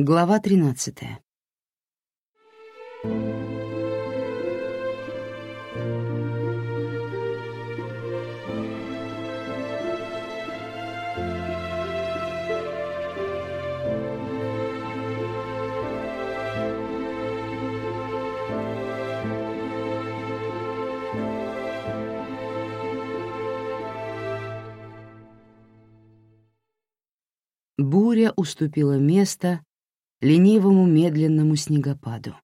Глава 13. Буря уступила место ленивому медленному снегопаду.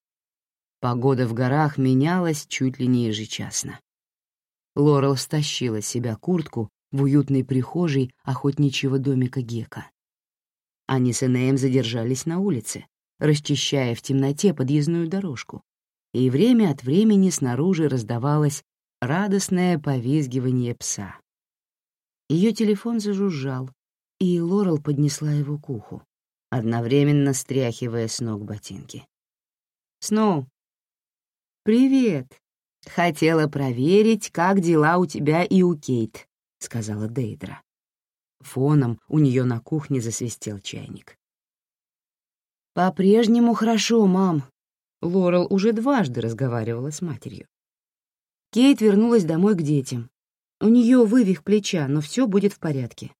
Погода в горах менялась чуть ли не ежечасно. Лорел стащила с себя куртку в уютной прихожей охотничьего домика Гека. Они с Энеем задержались на улице, расчищая в темноте подъездную дорожку, и время от времени снаружи раздавалось радостное повизгивание пса. Ее телефон зажужжал, и Лорел поднесла его к уху, одновременно стряхивая с ног ботинки. «Сноу!» «Привет! Хотела проверить, как дела у тебя и у Кейт», — сказала Дейдра. Фоном у нее на кухне засвистел чайник. «По-прежнему хорошо, мам», — Лорел уже дважды разговаривала с матерью. Кейт вернулась домой к детям. У нее вывих плеча, но все будет в порядке.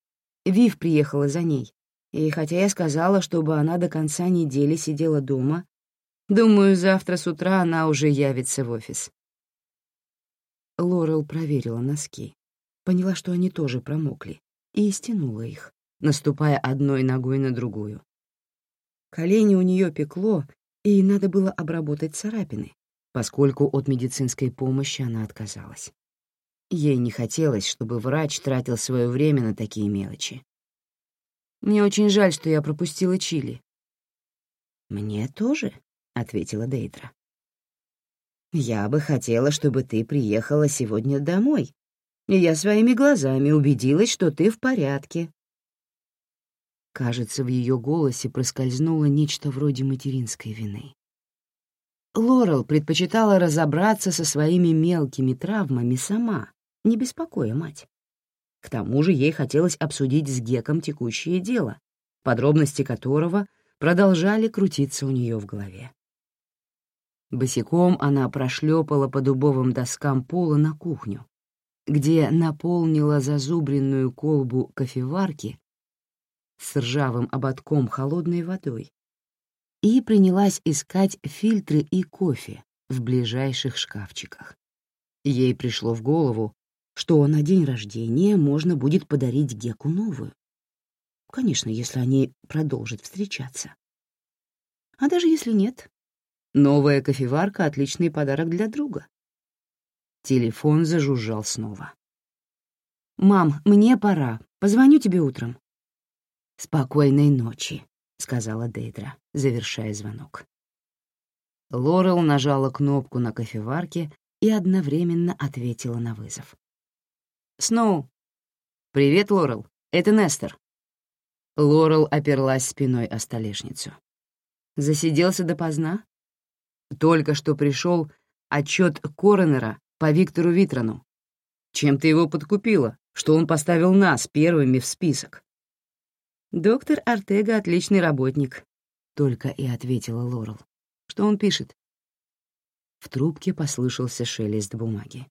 Вив приехала за ней. И хотя я сказала, чтобы она до конца недели сидела дома, думаю, завтра с утра она уже явится в офис. Лорел проверила носки, поняла, что они тоже промокли, и стянула их, наступая одной ногой на другую. Колени у нее пекло, и надо было обработать царапины, поскольку от медицинской помощи она отказалась. Ей не хотелось, чтобы врач тратил свое время на такие мелочи. «Мне очень жаль, что я пропустила Чили». «Мне тоже», — ответила Дейдра. «Я бы хотела, чтобы ты приехала сегодня домой, и я своими глазами убедилась, что ты в порядке». Кажется, в ее голосе проскользнуло нечто вроде материнской вины. Лорел предпочитала разобраться со своими мелкими травмами сама, не беспокоя мать. К тому же ей хотелось обсудить с Геком текущее дело, подробности которого продолжали крутиться у нее в голове. Босиком она прошлепала по дубовым доскам пола на кухню, где наполнила зазубренную колбу кофеварки с ржавым ободком холодной водой и принялась искать фильтры и кофе в ближайших шкафчиках. Ей пришло в голову, что на день рождения можно будет подарить Геку новую. Конечно, если они продолжат встречаться. А даже если нет, новая кофеварка — отличный подарок для друга. Телефон зажужжал снова. «Мам, мне пора. Позвоню тебе утром». «Спокойной ночи», — сказала Дейдра, завершая звонок. Лорел нажала кнопку на кофеварке и одновременно ответила на вызов. «Сноу». «Привет, Лорел. Это Нестер». Лорел оперлась спиной о столешницу. «Засиделся допоздна?» «Только что пришел отчет Коронера по Виктору Витрону. Чем ты его подкупила, что он поставил нас первыми в список?» «Доктор Артега — отличный работник», — только и ответила Лорел. «Что он пишет?» В трубке послышался шелест бумаги.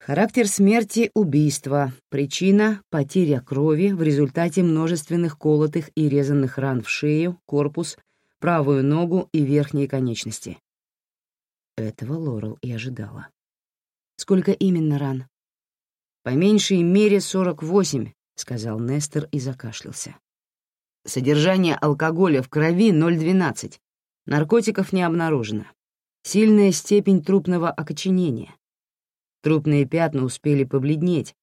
Характер смерти — убийство. Причина — потеря крови в результате множественных колотых и резанных ран в шею, корпус, правую ногу и верхние конечности. Этого Лорел и ожидала. «Сколько именно ран?» «По меньшей мере 48», — сказал Нестер и закашлялся. «Содержание алкоголя в крови 0,12. Наркотиков не обнаружено. Сильная степень трупного окоченения. Трупные пятна успели побледнеть.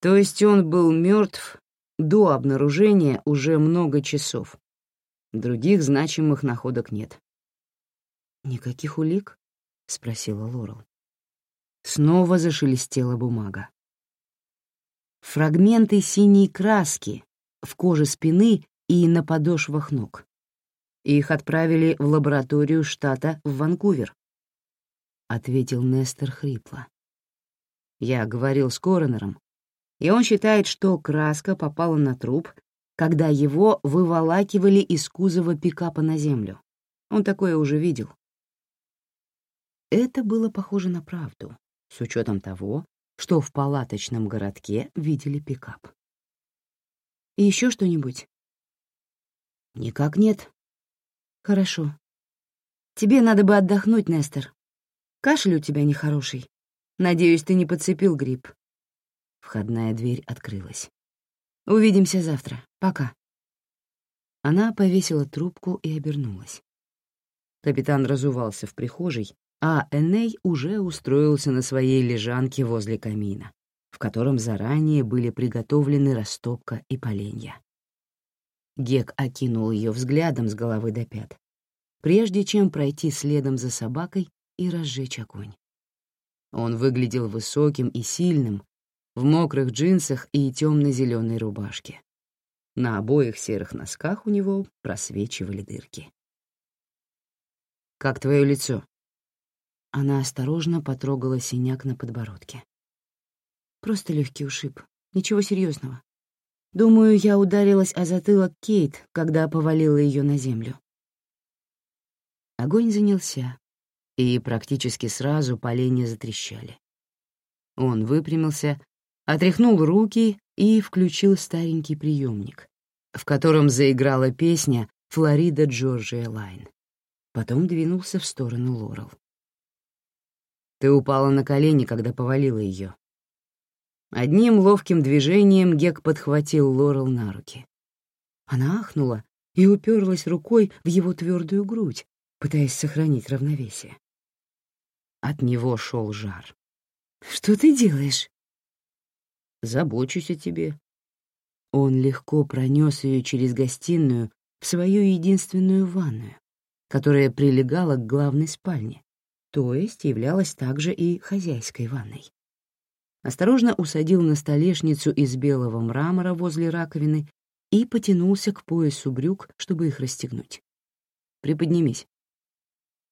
То есть он был мертв до обнаружения уже много часов. Других значимых находок нет. «Никаких улик?» — спросила Лорел. Снова зашелестела бумага. Фрагменты синей краски в коже спины и на подошвах ног. Их отправили в лабораторию штата в Ванкувер, — ответил Нестер хрипло. Я говорил с коронером, и он считает, что краска попала на труп когда его выволакивали из кузова пикапа на землю. Он такое уже видел. Это было похоже на правду, с учетом того, что в палаточном городке видели пикап. И еще что-нибудь? Никак нет. Хорошо. Тебе надо бы отдохнуть, Нестер. Кашель у тебя нехороший. Надеюсь, ты не подцепил грипп. Входная дверь открылась. Увидимся завтра. Пока. Она повесила трубку и обернулась. Капитан разувался в прихожей, а Эней уже устроился на своей лежанке возле камина, в котором заранее были приготовлены растопка и поленья. Гек окинул ее взглядом с головы до пят, прежде чем пройти следом за собакой и разжечь огонь. Он выглядел высоким и сильным, в мокрых джинсах и темно-зеленой рубашке. На обоих серых носках у него просвечивали дырки. «Как твое лицо?» Она осторожно потрогала синяк на подбородке. «Просто легкий ушиб. Ничего серьезного. Думаю, я ударилась о затылок Кейт, когда повалила ее на землю. Огонь занялся, и практически сразу поленья затрещали. Он выпрямился, отряхнул руки и включил старенький приемник, в котором заиграла песня «Флорида Джорджия Лайн». Потом двинулся в сторону Лорел. «Ты упала на колени, когда повалила ее». Одним ловким движением Гек подхватил Лорел на руки. Она ахнула и уперлась рукой в его твердую грудь, пытаясь сохранить равновесие. От него шел жар. «Что ты делаешь?» «Забочусь о тебе». Он легко пронес ее через гостиную в свою единственную ванную, которая прилегала к главной спальне, то есть являлась также и хозяйской ванной. Осторожно усадил на столешницу из белого мрамора возле раковины и потянулся к поясу брюк, чтобы их расстегнуть. «Приподнимись».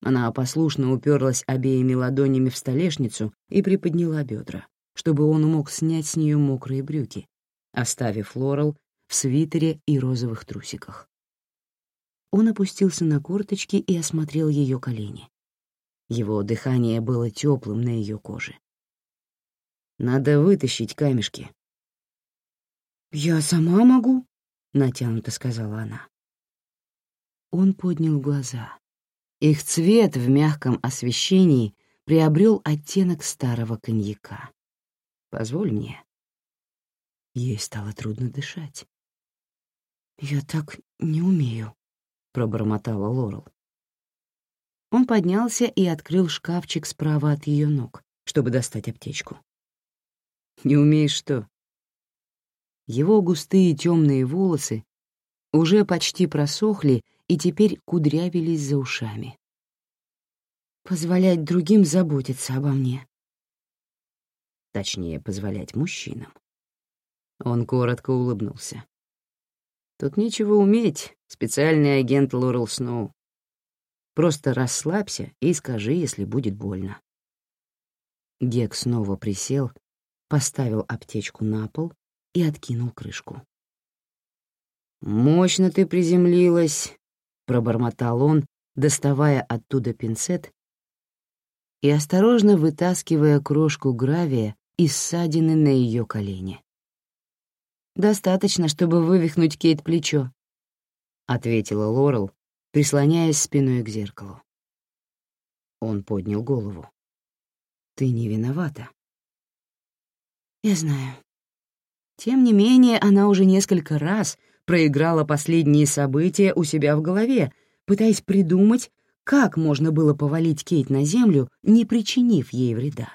Она послушно уперлась обеими ладонями в столешницу и приподняла бедра, чтобы он мог снять с нее мокрые брюки, оставив Лорел в свитере и розовых трусиках. Он опустился на корточки и осмотрел ее колени. Его дыхание было теплым на ее коже. «Надо вытащить камешки». «Я сама могу», — натянуто сказала она. Он поднял глаза. Их цвет в мягком освещении приобрел оттенок старого коньяка. «Позволь мне». Ей стало трудно дышать. «Я так не умею», — пробормотала Лорел. Он поднялся и открыл шкафчик справа от ее ног, чтобы достать аптечку. «Не умеешь что?» Его густые темные волосы уже почти просохли и теперь кудрявились за ушами. «Позволять другим заботиться обо мне». Точнее, позволять мужчинам. Он коротко улыбнулся. «Тут нечего уметь, специальный агент Лорел Сноу. Просто расслабься и скажи, если будет больно». Гек снова присел, поставил аптечку на пол и откинул крышку. «Мощно ты приземлилась», — пробормотал он, доставая оттуда пинцет и осторожно вытаскивая крошку гравия из ссадины на ее колени. «Достаточно, чтобы вывихнуть Кейт плечо», — ответила Лорел, прислоняясь спиной к зеркалу. Он поднял голову. «Ты не виновата». «Я знаю». Тем не менее, она уже несколько раз проиграла последние события у себя в голове, пытаясь придумать, как можно было повалить Кейт на землю, не причинив ей вреда.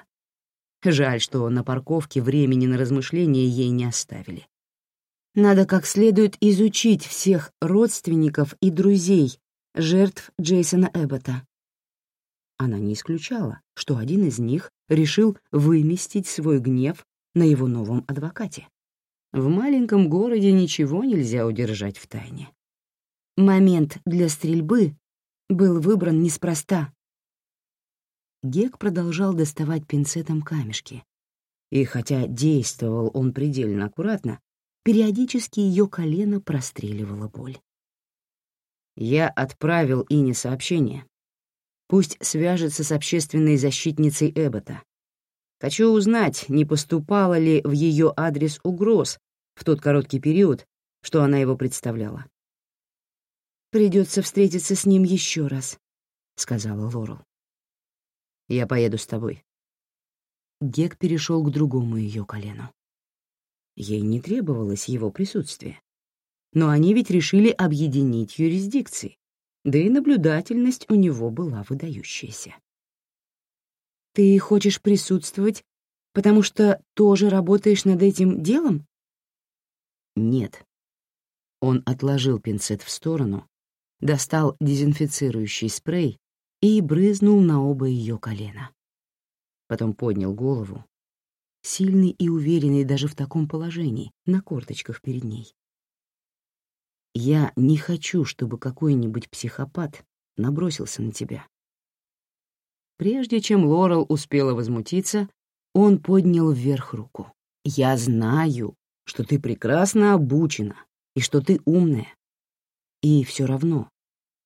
Жаль, что на парковке времени на размышления ей не оставили. Надо как следует изучить всех родственников и друзей жертв Джейсона Эббота. Она не исключала, что один из них решил выместить свой гнев на его новом адвокате. В маленьком городе ничего нельзя удержать в тайне. Момент для стрельбы был выбран неспроста. Гек продолжал доставать пинцетом камешки. И хотя действовал он предельно аккуратно, периодически ее колено простреливала боль. Я отправил Ине сообщение. Пусть свяжется с общественной защитницей Эббота. Хочу узнать, не поступало ли в ее адрес угроз в тот короткий период, что она его представляла. «Придется встретиться с ним еще раз», — сказала Лорел. «Я поеду с тобой». Гек перешел к другому ее колену. Ей не требовалось его присутствие. Но они ведь решили объединить юрисдикции, да и наблюдательность у него была выдающаяся. «Ты хочешь присутствовать, потому что тоже работаешь над этим делом?» «Нет». Он отложил пинцет в сторону, достал дезинфицирующий спрей и брызнул на оба ее колена. Потом поднял голову, сильный и уверенный даже в таком положении, на корточках перед ней. «Я не хочу, чтобы какой-нибудь психопат набросился на тебя». Прежде чем Лорел успела возмутиться, он поднял вверх руку. «Я знаю, что ты прекрасно обучена и что ты умная. И все равно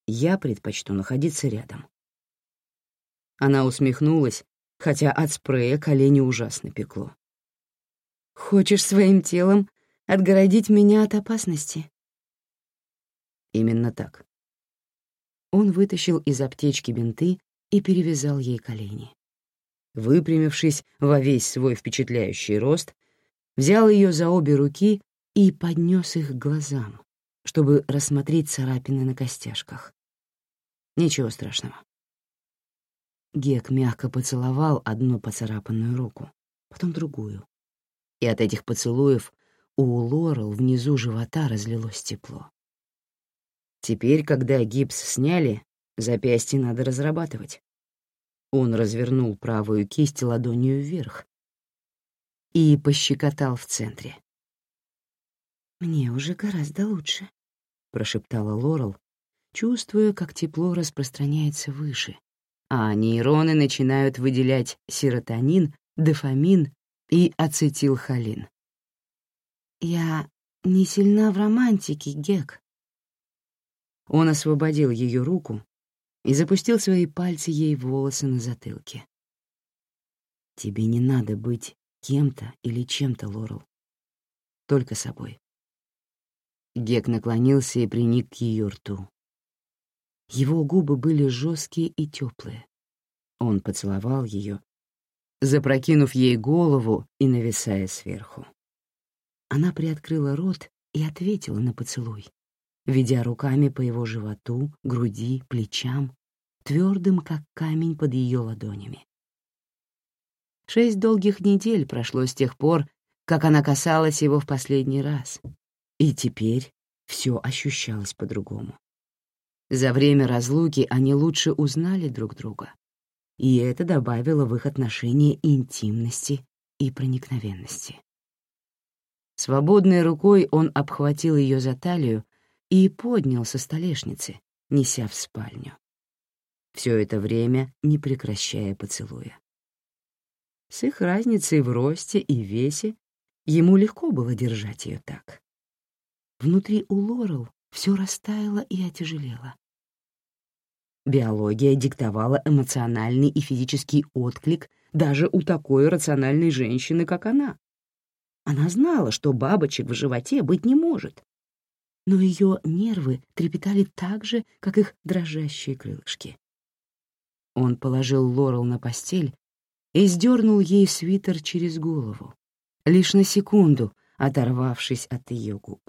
я предпочту находиться рядом». Она усмехнулась, хотя от спрея колени ужасно пекло. «Хочешь своим телом отгородить меня от опасности?» Именно так. Он вытащил из аптечки бинты и перевязал ей колени. Выпрямившись во весь свой впечатляющий рост, взял ее за обе руки и поднес их к глазам, чтобы рассмотреть царапины на костяшках. Ничего страшного. Гек мягко поцеловал одну поцарапанную руку, потом другую. И от этих поцелуев у Лорел внизу живота разлилось тепло. Теперь, когда гипс сняли, запястье надо разрабатывать. Он развернул правую кисть ладонью вверх и пощекотал в центре. «Мне уже гораздо лучше», — прошептала Лорел, чувствуя, как тепло распространяется выше, а нейроны начинают выделять серотонин, дофамин и ацетилхолин. «Я не сильна в романтике, Гек». Он освободил ее руку и запустил свои пальцы ей в волосы на затылке. «Тебе не надо быть кем-то или чем-то, Лорел. Только собой». Гек наклонился и приник к ее рту. Его губы были жесткие и теплые. Он поцеловал ее, запрокинув ей голову и нависая сверху. Она приоткрыла рот и ответила на поцелуй, ведя руками по его животу, груди, плечам, твердым, как камень под ее ладонями. Шесть долгих недель прошло с тех пор, как она касалась его в последний раз, и теперь все ощущалось по-другому. За время разлуки они лучше узнали друг друга, и это добавило в их отношения интимности и проникновенности. Свободной рукой он обхватил ее за талию и поднял со столешницы, неся в спальню. Все это время не прекращая поцелуя. С их разницей в росте и весе ему легко было держать ее так. Внутри у Лорел все растаяло и отяжелело. Биология диктовала эмоциональный и физический отклик даже у такой рациональной женщины, как она. Она знала, что бабочек в животе быть не может. Но ее нервы трепетали так же, как их дрожащие крылышки. Он положил Лорел на постель и сдернул ей свитер через голову, лишь на секунду оторвавшись от ее губ.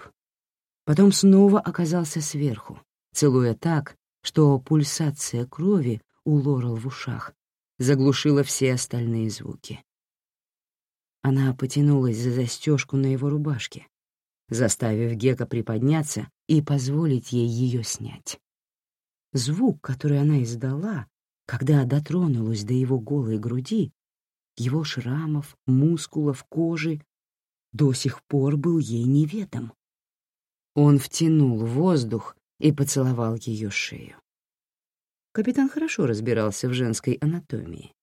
Потом снова оказался сверху, целуя так, что пульсация крови у Лорел в ушах заглушила все остальные звуки. Она потянулась за застежку на его рубашке, заставив Гека приподняться и позволить ей ее снять. Звук, который она издала, когда дотронулась до его голой груди, его шрамов, мускулов, кожи, до сих пор был ей неведом. Он втянул воздух и поцеловал ее шею. Капитан хорошо разбирался в женской анатомии,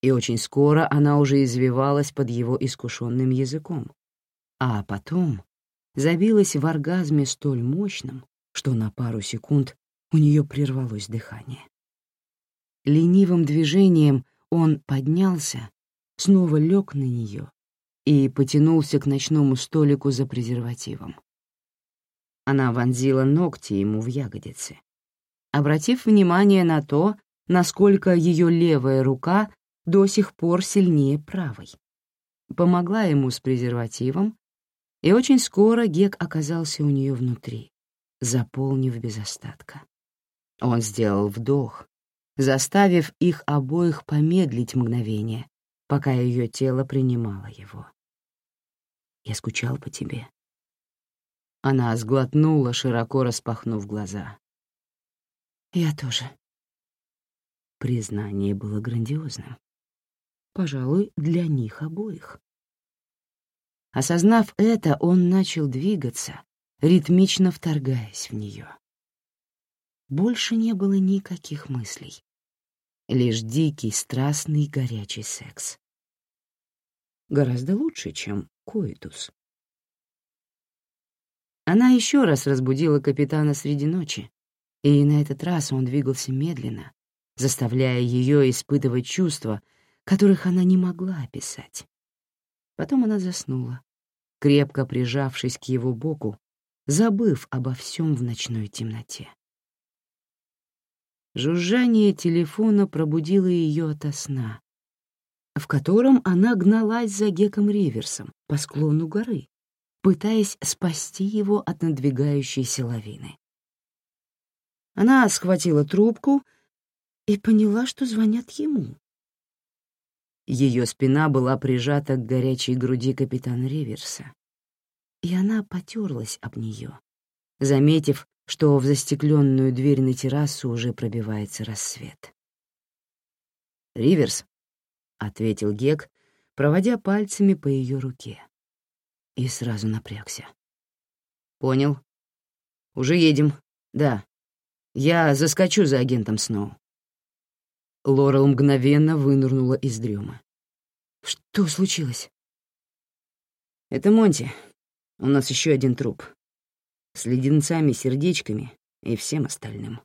и очень скоро она уже извивалась под его искушенным языком. А потом забилась в оргазме столь мощном, что на пару секунд у нее прервалось дыхание. Ленивым движением он поднялся, снова лег на нее и потянулся к ночному столику за презервативом. Она вонзила ногти ему в ягодицы, обратив внимание на то, насколько ее левая рука до сих пор сильнее правой. Помогла ему с презервативом, и очень скоро Гек оказался у нее внутри, заполнив без остатка. Он сделал вдох, заставив их обоих помедлить мгновение, пока ее тело принимало его. «Я скучал по тебе». Она сглотнула, широко распахнув глаза. «Я тоже». Признание было грандиозным. Пожалуй, для них обоих. Осознав это, он начал двигаться, ритмично вторгаясь в нее. Больше не было никаких мыслей. Лишь дикий, страстный, горячий секс. Гораздо лучше, чем коитус. Она еще раз разбудила капитана среди ночи, и на этот раз он двигался медленно, заставляя ее испытывать чувства, которых она не могла описать. Потом она заснула, крепко прижавшись к его боку, забыв обо всем в ночной темноте. Жужжание телефона пробудило ее ото сна, в котором она гналась за Геком Риверсом по склону горы, пытаясь спасти его от надвигающейся лавины. Она схватила трубку и поняла, что звонят ему. Ее спина была прижата к горячей груди капитана Риверса, и она потерлась об нее, заметив, что в застекленную дверь на террасу уже пробивается рассвет. «Риверс», — ответил Гек, проводя пальцами по ее руке. И сразу напрягся. «Понял. Уже едем. Да. Я заскочу за агентом Сноу». Лорел мгновенно вынырнула из дрема. «Что случилось?» «Это Монти. У нас еще один труп с леденцами-сердечками и всем остальным.